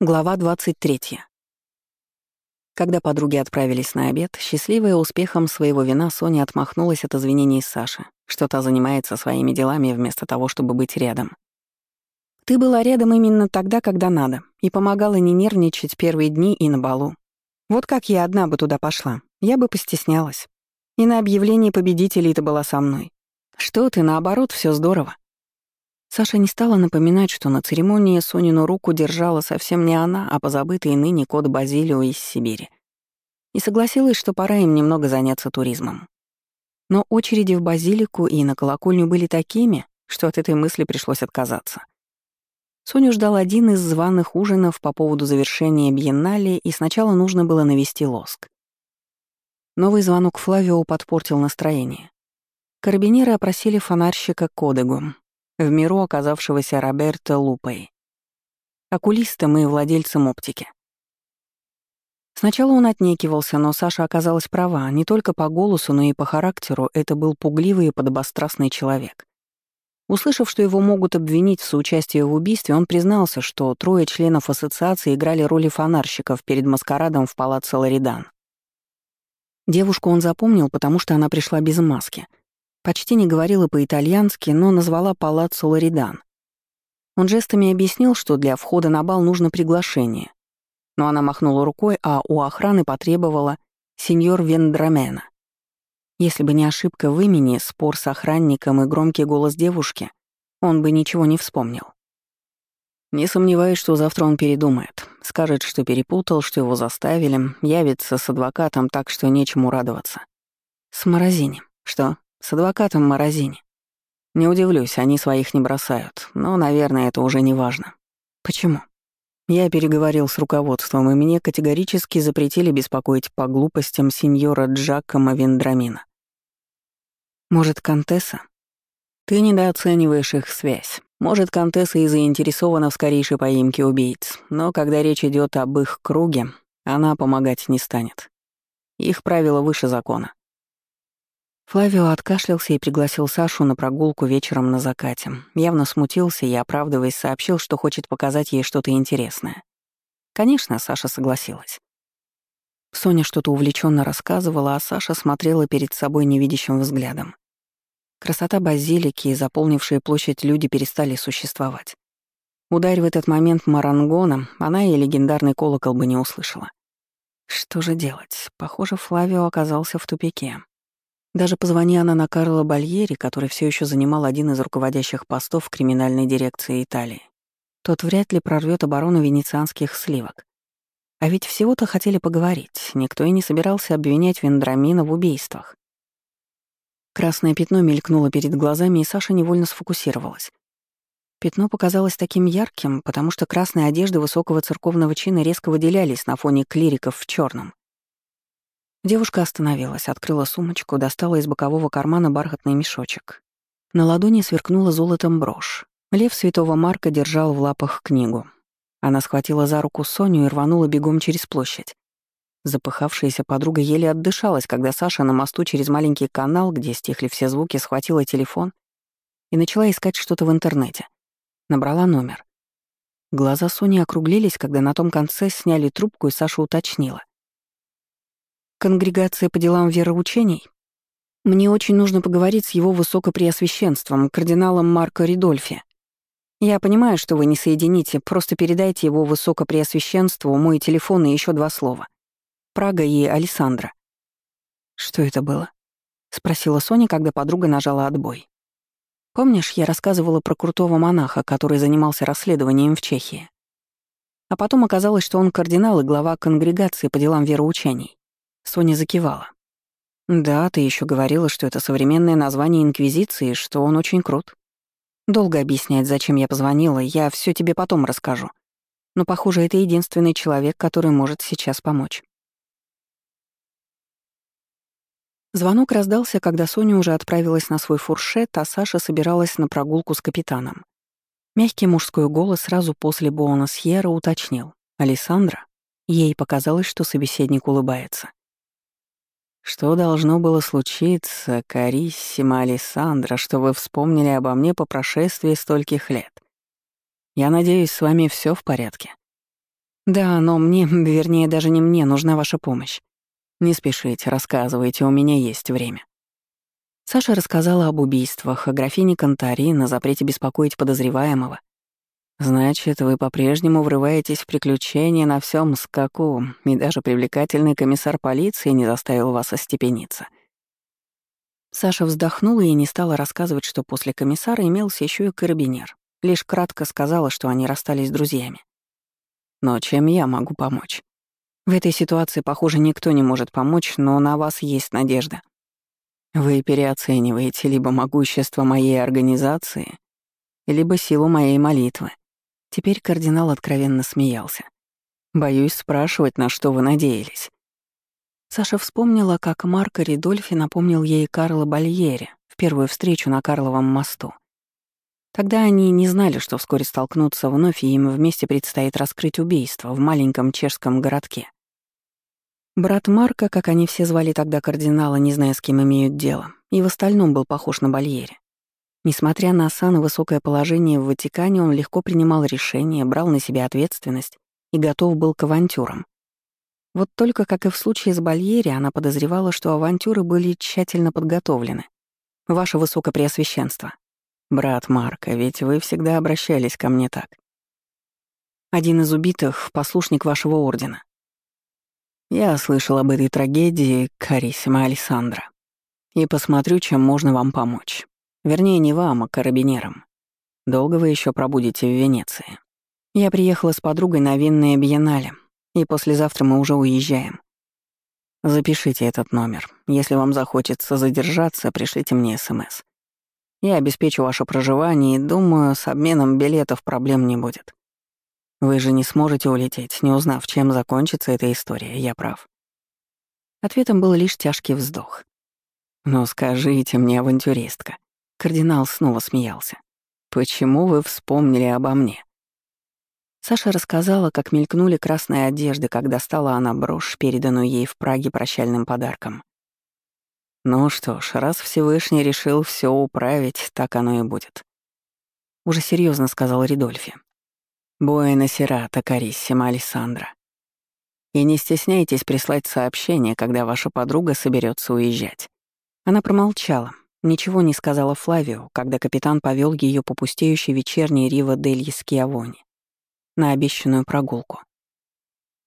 Глава 23. Когда подруги отправились на обед, счастливая успехом своего вина, Соня отмахнулась от извинений Саши, что та занимается своими делами вместо того, чтобы быть рядом. «Ты была рядом именно тогда, когда надо, и помогала не нервничать первые дни и на балу. Вот как я одна бы туда пошла, я бы постеснялась. И на объявлении победителей ты была со мной. Что ты, наоборот, все здорово. Саша не стала напоминать, что на церемонии Сонину руку держала совсем не она, а позабытый ныне кот Базилио из Сибири. И согласилась, что пора им немного заняться туризмом. Но очереди в базилику и на колокольню были такими, что от этой мысли пришлось отказаться. Соню ждал один из званых ужинов по поводу завершения биеннале, и сначала нужно было навести лоск. Новый звонок Флавио подпортил настроение. Карабинеры опросили фонарщика Кодегу, в миру оказавшегося Роберто Лупой, окулистом и владельцем оптики. Сначала он отнекивался, но Саша оказалась права. Не только по голосу, но и по характеру это был пугливый и подобострастный человек. Услышав, что его могут обвинить в соучастии в убийстве, он признался, что трое членов ассоциации играли роли фонарщиков перед маскарадом в палаце Ларидан. Девушку он запомнил, потому что она пришла без маски — Почти не говорила по-итальянски, но назвала палаццо Лоридан. Он жестами объяснил, что для входа на бал нужно приглашение. Но она махнула рукой, а у охраны потребовала сеньор Вендрамена. Если бы не ошибка в имени, спор с охранником и громкий голос девушки, он бы ничего не вспомнил. Не сомневаюсь, что завтра он передумает. Скажет, что перепутал, что его заставили, явится с адвокатом так, что нечему радоваться. С Морозини. Что? С адвокатом Морозини. Не удивлюсь, они своих не бросают, но, наверное, это уже не важно. Почему? Я переговорил с руководством, и мне категорически запретили беспокоить по глупостям сеньора Джакома Вендрамина. Может, Контесса? Ты недооцениваешь их связь. Может, Контесса и заинтересована в скорейшей поимке убийц, но когда речь идет об их круге, она помогать не станет. Их правила выше закона. Флавио откашлялся и пригласил Сашу на прогулку вечером на закате. Явно смутился и, оправдываясь, сообщил, что хочет показать ей что-то интересное. Конечно, Саша согласилась. Соня что-то увлеченно рассказывала, а Саша смотрела перед собой невидящим взглядом. Красота базилики и заполнившие площадь люди перестали существовать. Ударь в этот момент марангоном, она и легендарный колокол бы не услышала. Что же делать? Похоже, Флавио оказался в тупике. Даже позвони она на Карло Бальери, который все еще занимал один из руководящих постов в криминальной дирекции Италии, тот вряд ли прорвет оборону венецианских сливок. А ведь всего-то хотели поговорить, никто и не собирался обвинять Вендрамина в убийствах. Красное пятно мелькнуло перед глазами, и Саша невольно сфокусировалась. Пятно показалось таким ярким, потому что красные одежды высокого церковного чина резко выделялись на фоне клириков в черном. Девушка остановилась, открыла сумочку, достала из бокового кармана бархатный мешочек. На ладони сверкнула золотом брошь. Лев святого Марка держал в лапах книгу. Она схватила за руку Соню и рванула бегом через площадь. Запыхавшаяся подруга еле отдышалась, когда Саша на мосту через маленький канал, где стихли все звуки, схватила телефон и начала искать что-то в интернете. Набрала номер. Глаза Сони округлились, когда на том конце сняли трубку, и Саша уточнила. Конгрегация по делам вероучений? Мне очень нужно поговорить с его высокопреосвященством, кардиналом Марко Ридольфи. Я понимаю, что вы не соедините, просто передайте его высокопреосвященству мой телефон и еще два слова. Прага и Александра. Что это было? спросила Соня, когда подруга нажала отбой. Помнишь, я рассказывала про крутого монаха, который занимался расследованием в Чехии? А потом оказалось, что он кардинал и глава конгрегации по делам вероучений. Соня закивала. «Да, ты еще говорила, что это современное название Инквизиции, что он очень крут. Долго объяснять, зачем я позвонила, я все тебе потом расскажу. Но, похоже, это единственный человек, который может сейчас помочь». Звонок раздался, когда Соня уже отправилась на свой фуршет, а Саша собиралась на прогулку с капитаном. Мягкий мужской голос сразу после Буона Сьерра уточнил. «Алессандра?» Ей показалось, что собеседник улыбается. Что должно было случиться, Кариссима Алессандра, что вы вспомнили обо мне по прошествии стольких лет? Я надеюсь, с вами все в порядке. «Да, но мне, вернее, даже не мне, нужна ваша помощь. Не спешите, рассказывайте, у меня есть время». Саша рассказала об убийствах, о графине Кантарин, о запрете беспокоить подозреваемого. «Значит, вы по-прежнему врываетесь в приключения на всем скаку, и даже привлекательный комиссар полиции не заставил вас остепениться». Саша вздохнула и не стала рассказывать, что после комиссара имелся еще и карабинер. Лишь кратко сказала, что они расстались с друзьями. «Но чем я могу помочь?» «В этой ситуации, похоже, никто не может помочь, но на вас есть надежда», вы переоцениваете либо могущество моей организации, либо силу моей молитвы. Теперь кардинал откровенно смеялся. Боюсь спрашивать, на что вы надеялись. Саша вспомнила, как Марко Ридольфи напомнил ей Карла Бальери в первую встречу на Карловом мосту. Тогда они не знали, что вскоре столкнутся вновь, и им вместе предстоит раскрыть убийство в маленьком чешском городке. Брат Марка, как они все звали тогда кардинала, не зная, с кем имеют дело, и в остальном был похож на Бальере. Несмотря на сан и высокое положение в Ватикане, он легко принимал решения, брал на себя ответственность и готов был к авантюрам. Вот только, как и в случае с Бальери, она подозревала, что авантюры были тщательно подготовлены. «Ваше Высокопреосвященство». «Брат Марка, ведь вы всегда обращались ко мне так». «Один из убитых — послушник вашего ордена. Я слышал об этой трагедии, Кариссима Александра, и посмотрю, чем можно вам помочь. Вернее, не вам, а карабинерам. Долго вы еще пробудете в Венеции. Я приехала с подругой на винное биеннале, и послезавтра мы уже уезжаем. Запишите этот номер. Если вам захочется задержаться, пришлите мне СМС. Я обеспечу ваше проживание и, думаю, с обменом билетов проблем не будет. Вы же не сможете улететь, не узнав, чем закончится эта история, я прав. Ответом был лишь тяжкий вздох. «Ну скажите мне, авантюристка», — кардинал снова смеялся, «почему вы вспомнили обо мне?» Саша рассказала, как мелькнули красные одежды, когда стала она брошь, переданную ей в Праге прощальным подарком. «Ну что ж, раз Всевышний решил все управить, так оно и будет», — уже серьезно сказал Ридольфи. Буэна Сирата, Кариссима Александра. И не стесняйтесь прислать сообщение, когда ваша подруга соберется уезжать. Она промолчала, ничего не сказала Флавио, когда капитан повел ее по пустеющей вечерней Рива дель Скиавони на обещанную прогулку.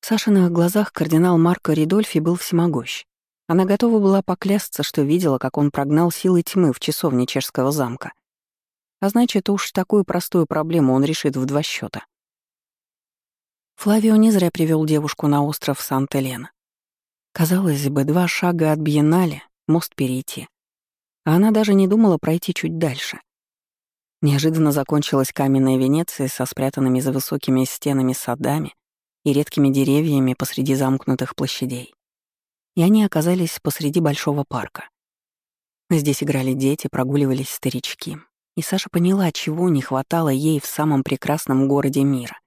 В Сашиных глазах кардинал Марко Ридольфи был всемогущ. Она готова была поклясться, что видела, как он прогнал силы тьмы в часовне чешского замка. А значит, уж такую простую проблему он решит в два счета. Флавио не зря привел девушку на остров Санта-Лена. Казалось бы, два шага от Биеннале, мост перейти. А она даже не думала пройти чуть дальше. Неожиданно закончилась каменная Венеция со спрятанными за высокими стенами садами и редкими деревьями посреди замкнутых площадей. И они оказались посреди большого парка. Здесь играли дети, прогуливались старички. И Саша поняла, чего не хватало ей в самом прекрасном городе мира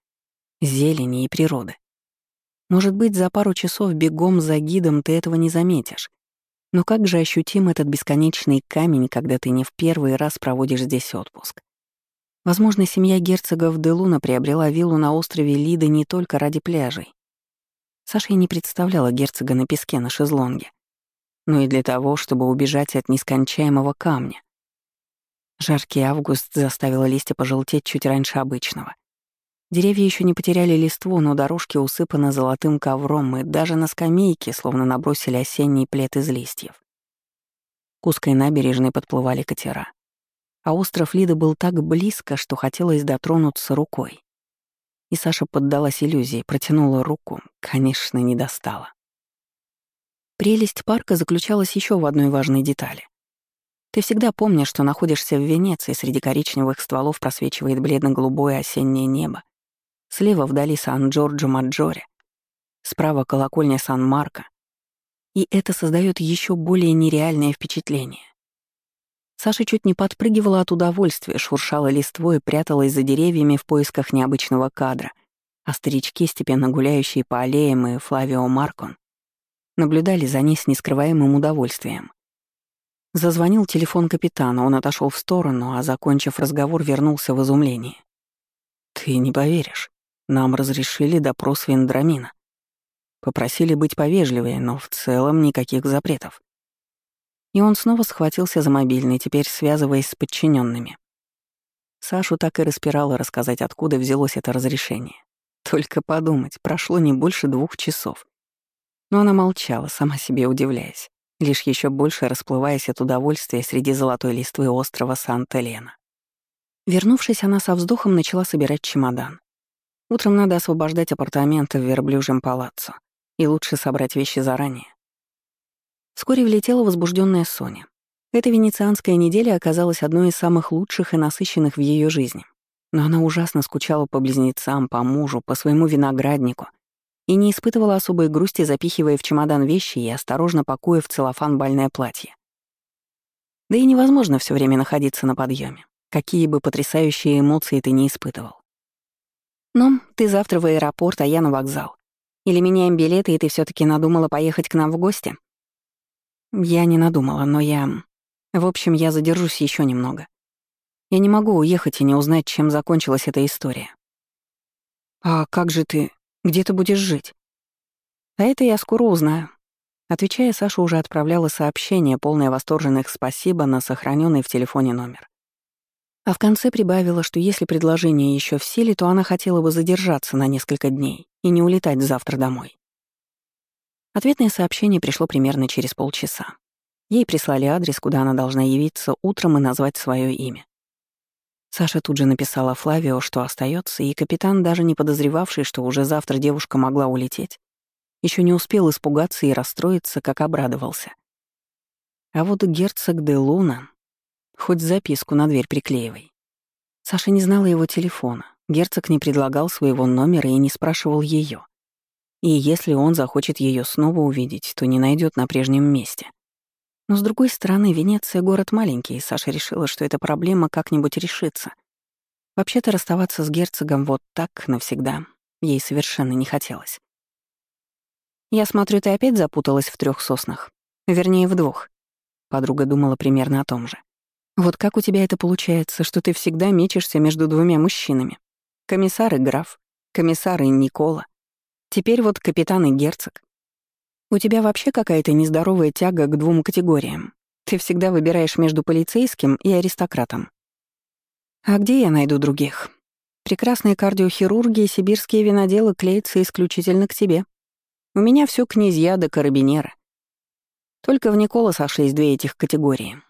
зелени и природы. Может быть, за пару часов бегом за гидом ты этого не заметишь. Но как же ощутим этот бесконечный камень, когда ты не в первый раз проводишь здесь отпуск? Возможно, семья герцогов де Луна приобрела виллу на острове Лида не только ради пляжей. Саша и не представляла герцога на песке на шезлонге, но и для того, чтобы убежать от нескончаемого камня. Жаркий август заставил листья пожелтеть чуть раньше обычного. Деревья еще не потеряли листву, но дорожки усыпаны золотым ковром, и даже на скамейке словно набросили осенний плед из листьев. К узкой набережной подплывали катера. А остров Лида был так близко, что хотелось дотронуться рукой. И Саша поддалась иллюзии, протянула руку, конечно, не достала. Прелесть парка заключалась еще в одной важной детали. Ты всегда помнишь, что находишься в Венеции, среди коричневых стволов просвечивает бледно-голубое осеннее небо, Слева вдали Сан-Джорджо-Маджоре, справа колокольня Сан-Марко. И это создает еще более нереальное впечатление. Саша чуть не подпрыгивала от удовольствия, шуршала листвой и пряталась за деревьями в поисках необычного кадра, а старички, степенно гуляющие по аллеям и Флавио Маркон, наблюдали за ней с нескрываемым удовольствием. Зазвонил телефон капитана, он отошел в сторону, а, закончив разговор, вернулся в изумление. «Ты не поверишь. Нам разрешили допрос Вендрамина. Попросили быть повежливее, но в целом никаких запретов. И он снова схватился за мобильный, теперь связываясь с подчиненными. Сашу так и распирало рассказать, откуда взялось это разрешение. Только подумать, прошло не больше двух часов. Но она молчала, сама себе удивляясь, лишь еще больше расплываясь от удовольствия среди золотой листвы острова Санта-Лена. Вернувшись, она со вздохом начала собирать чемодан. Утром надо освобождать апартаменты в верблюжьем палаццо, и лучше собрать вещи заранее. Вскоре влетела возбужденная Соня. Эта венецианская неделя оказалась одной из самых лучших и насыщенных в ее жизни. Но она ужасно скучала по близнецам, по мужу, по своему винограднику и не испытывала особой грусти, запихивая в чемодан вещи и осторожно пакуя в целлофан бальное платье. Да и невозможно все время находиться на подъеме, какие бы потрясающие эмоции ты не испытывал. «Ну, ты завтра в аэропорт, а я на вокзал. Или меняем билеты, и ты все таки надумала поехать к нам в гости?» «Я не надумала, но я...» В общем, я задержусь еще немного. Я не могу уехать и не узнать, чем закончилась эта история. «А как же ты? Где ты будешь жить?» «А это я скоро узнаю». Отвечая, Саша уже отправляла сообщение, полное восторженных спасибо на сохраненный в телефоне номер. А в конце прибавила, что если предложение еще в силе, то она хотела бы задержаться на несколько дней и не улетать завтра домой. Ответное сообщение пришло примерно через полчаса. Ей прислали адрес, куда она должна явиться утром и назвать свое имя. Саша тут же написала Флавио, что остается, и капитан, даже не подозревавший, что уже завтра девушка могла улететь, еще не успел испугаться и расстроиться, как обрадовался. А вот герцог де Луна... Хоть записку на дверь приклеивай. Саша не знала его телефона. Герцог не предлагал своего номера и не спрашивал ее. И если он захочет ее снова увидеть, то не найдет на прежнем месте. Но с другой стороны, Венеция — город маленький, и Саша решила, что эта проблема как-нибудь решится. Вообще-то расставаться с герцогом вот так навсегда ей совершенно не хотелось. «Я смотрю, ты опять запуталась в трех соснах. Вернее, в двух». Подруга думала примерно о том же. «Вот как у тебя это получается, что ты всегда мечешься между двумя мужчинами? Комиссар и граф, комиссар и Никола. Теперь вот капитан и герцог. У тебя вообще какая-то нездоровая тяга к двум категориям. Ты всегда выбираешь между полицейским и аристократом. А где я найду других? Прекрасные кардиохирурги и сибирские виноделы клеятся исключительно к тебе. У меня все князья да карабинеры. Только в Никола сошлись две этих категории.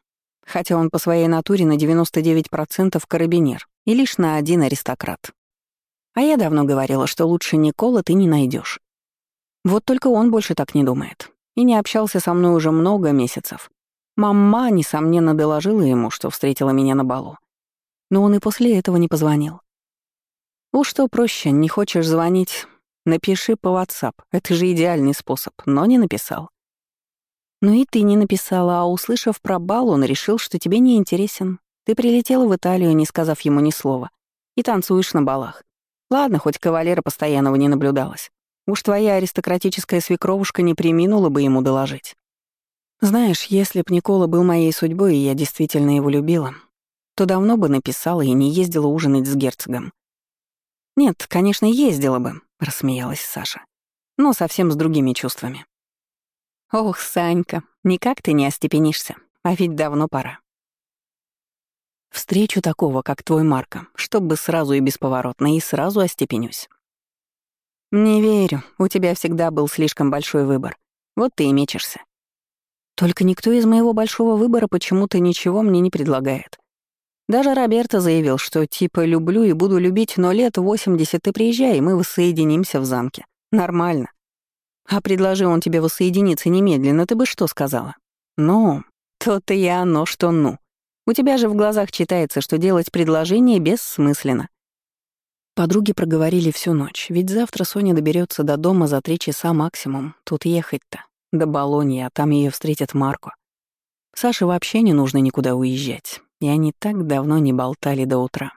Хотя он по своей натуре на 99% карабинер и лишь на один аристократ. А я давно говорила, что лучше Никола ты не найдешь. Вот только он больше так не думает. И не общался со мной уже много месяцев. Мама, несомненно, доложила ему, что встретила меня на балу. Но он и после этого не позвонил. Уж что проще, не хочешь звонить, напиши по WhatsApp. Это же идеальный способ, но не написал. Ну и ты не написала, а услышав про бал, он решил, что тебе не интересен. Ты прилетела в Италию, не сказав ему ни слова, и танцуешь на балах. Ладно, хоть кавалера постоянного не наблюдалось. Уж твоя аристократическая свекровушка не приминула бы ему доложить. Знаешь, если б Никола был моей судьбой, и я действительно его любила, то давно бы написала и не ездила ужинать с герцогом. Нет, конечно, ездила бы, рассмеялась Саша. Но совсем с другими чувствами. Ох, Санька, никак ты не остепенишься, а ведь давно пора. Встречу такого, как твой Марка, чтобы сразу и бесповоротно, и сразу остепенюсь. «Не верю. У тебя всегда был слишком большой выбор. Вот ты и мечешься. Только никто из моего большого выбора почему-то ничего мне не предлагает. Даже Роберто заявил, что типа люблю и буду любить, но лет 80 ты приезжай, и мы воссоединимся в замке. Нормально. А предложи он тебе воссоединиться немедленно, ты бы что сказала? Ну, то-то и оно, что ну. У тебя же в глазах читается, что делать предложение бессмысленно. Подруги проговорили всю ночь, ведь завтра Соня доберется до дома за три часа максимум. Тут ехать-то. До Болоньи, а там ее встретит Марко. Саше вообще не нужно никуда уезжать, и они так давно не болтали до утра.